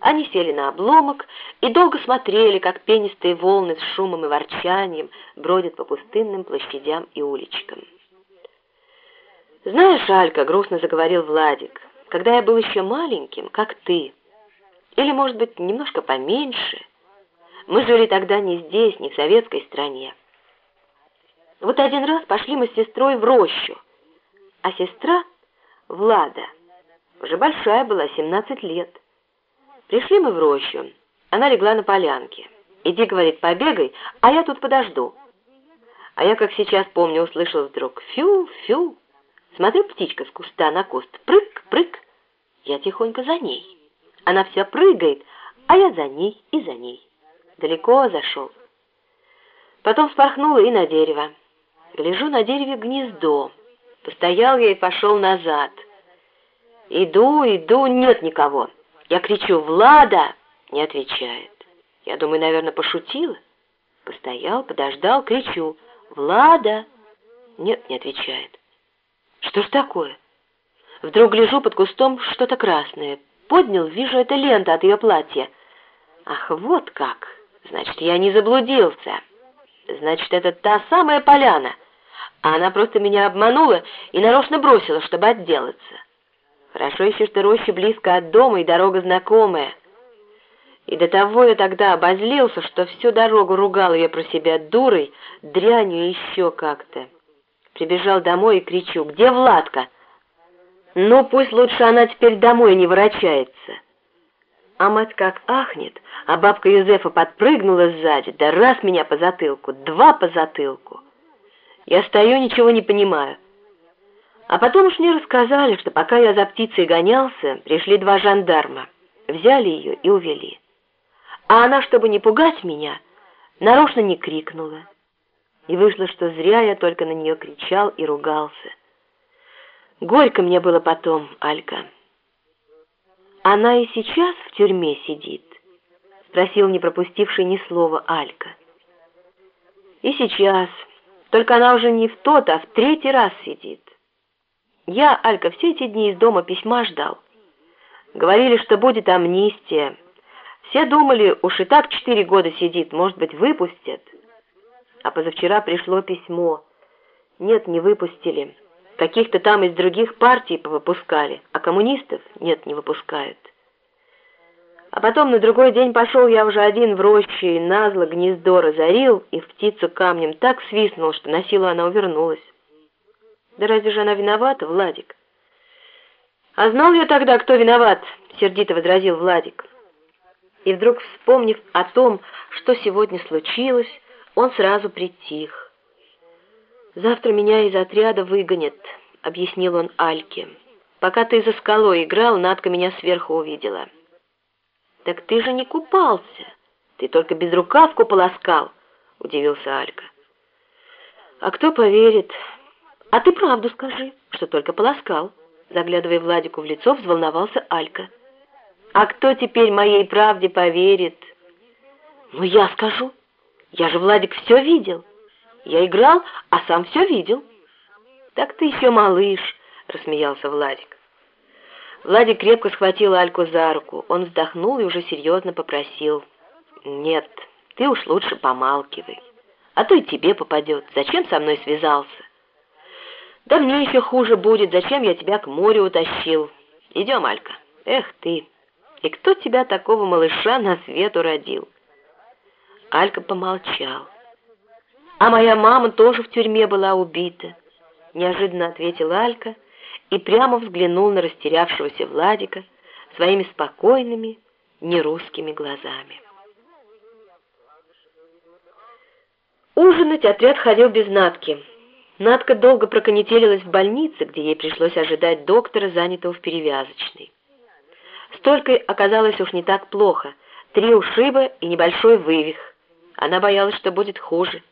Они сели на обломок и долго смотрели, как пенистые волны с шумом и ворчанием бродят по пустынным площадям и уличкам. «Знаешь, Алька, — грустно заговорил Владик, — когда я был еще маленьким, как ты, или, может быть, немножко поменьше, мы жили тогда не здесь, не в советской стране. Вот один раз пошли мы с сестрой в рощу, а сестра, Влада, уже большая была, 17 лет, Пришли мы в рощу. Она легла на полянке. «Иди, — говорит, — побегай, а я тут подожду». А я, как сейчас помню, услышал вдруг «фю, фю». Смотрю, птичка с куста на куст. Прыг, прыг. Я тихонько за ней. Она вся прыгает, а я за ней и за ней. Далеко зашел. Потом вспорхнула и на дерево. Гляжу на дереве гнездо. Постоял я и пошел назад. Иду, иду, нет никого. Я кричу «Влада!» Не отвечает. Я думаю, наверное, пошутила. Постоял, подождал, кричу «Влада!» Нет, не отвечает. Что ж такое? Вдруг гляжу под кустом что-то красное. Поднял, вижу, это лента от ее платья. Ах, вот как! Значит, я не заблудился. Значит, это та самая поляна. А она просто меня обманула и нарочно бросила, чтобы отделаться. Хорошо еще, что роща близко от дома и дорога знакомая. И до того я тогда обозлился, что всю дорогу ругал ее про себя дурой, дрянью еще как-то. Прибежал домой и кричу, где Владка? Ну, пусть лучше она теперь домой не ворочается. А мать как ахнет, а бабка Юзефа подпрыгнула сзади, да раз меня по затылку, два по затылку. Я стою, ничего не понимаю. А потом уж мне рассказали, что пока я за птицей гонялся, пришли два жандарма, взяли ее и увели. А она, чтобы не пугать меня, нарочно не крикнула. И вышло, что зря я только на нее кричал и ругался. Горько мне было потом, Алька. Она и сейчас в тюрьме сидит, спросил не пропустивший ни слова Алька. И сейчас, только она уже не в тот, а в третий раз сидит. Я, Алька, все эти дни из дома письма ждал. Говорили, что будет амнистия. Все думали, уж и так четыре года сидит, может быть, выпустят. А позавчера пришло письмо. Нет, не выпустили. Каких-то там из других партий повыпускали, а коммунистов нет, не выпускают. А потом на другой день пошел я уже один в роще и назло гнездо разорил и в птицу камнем так свистнул, что на силу она увернулась. Да разве же она виновата, Владик? А знал я тогда, кто виноват, сердито возразил Владик. И вдруг, вспомнив о том, что сегодня случилось, он сразу притих. «Завтра меня из отряда выгонят», — объяснил он Альке. «Пока ты за скалой играл, Надка меня сверху увидела». «Так ты же не купался, ты только безрукавку полоскал», — удивился Алька. «А кто поверит?» «А ты правду скажи, что только полоскал», заглядывая Владику в лицо, взволновался Алька. «А кто теперь моей правде поверит?» «Ну, я скажу. Я же, Владик, все видел. Я играл, а сам все видел». «Так ты еще малыш», — рассмеялся Владик. Владик крепко схватил Альку за руку. Он вздохнул и уже серьезно попросил. «Нет, ты уж лучше помалкивай, а то и тебе попадет. Зачем со мной связался?» Да мне еще хуже будет, зачем я тебя к морю утащил. Идем, Алька. Эх ты, и кто тебя такого малыша на свет уродил? Алька помолчал. А моя мама тоже в тюрьме была убита, неожиданно ответила Алька и прямо взглянул на растерявшегося Владика своими спокойными, нерусскими глазами. Ужинать отряд ходил без Натки. Надка долго проконетелилась в больнице, где ей пришлось ожидать доктора, занятого в перевязочной. Столькой оказалось уж не так плохо. Три ушиба и небольшой вывих. Она боялась, что будет хуже.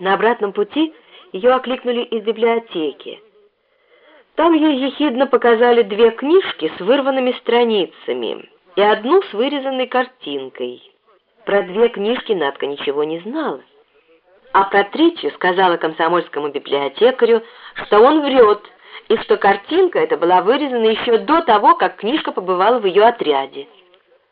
На обратном пути ее окликнули из библиотеки. Там ей ехидно показали две книжки с вырванными страницами и одну с вырезанной картинкой. Про две книжки Надка ничего не знала а третью сказала комсомольскому библиотекарю, что он врет, и что картинка эта была вырезана еще до того, как книжка побывала в ее отряде.